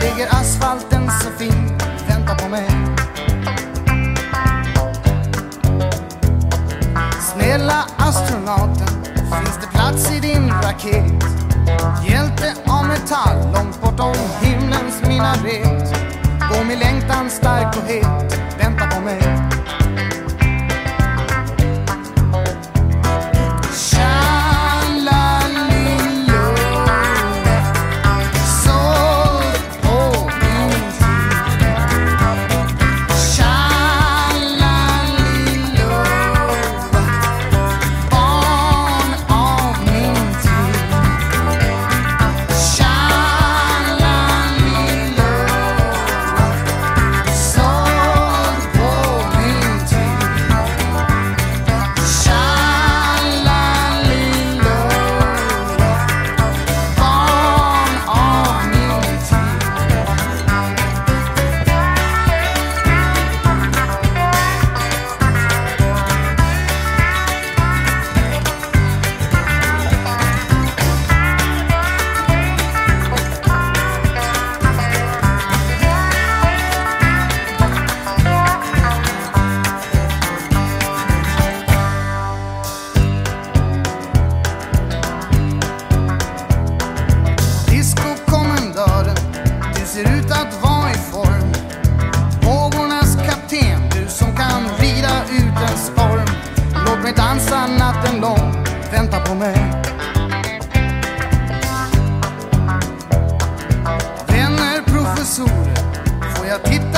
Där ligger asfalten så fin, vänta på mig. Snälla astronauten, finns det plats i din raket? Hjälte av metall, långt bortom himlens minaret. Går min längtan stark ser ut att vara i form. Vågornas kapten, du som kan rida ut en storm. Låt mig dansa natten lång, vänta på mig. Vänner, professorer, får jag titta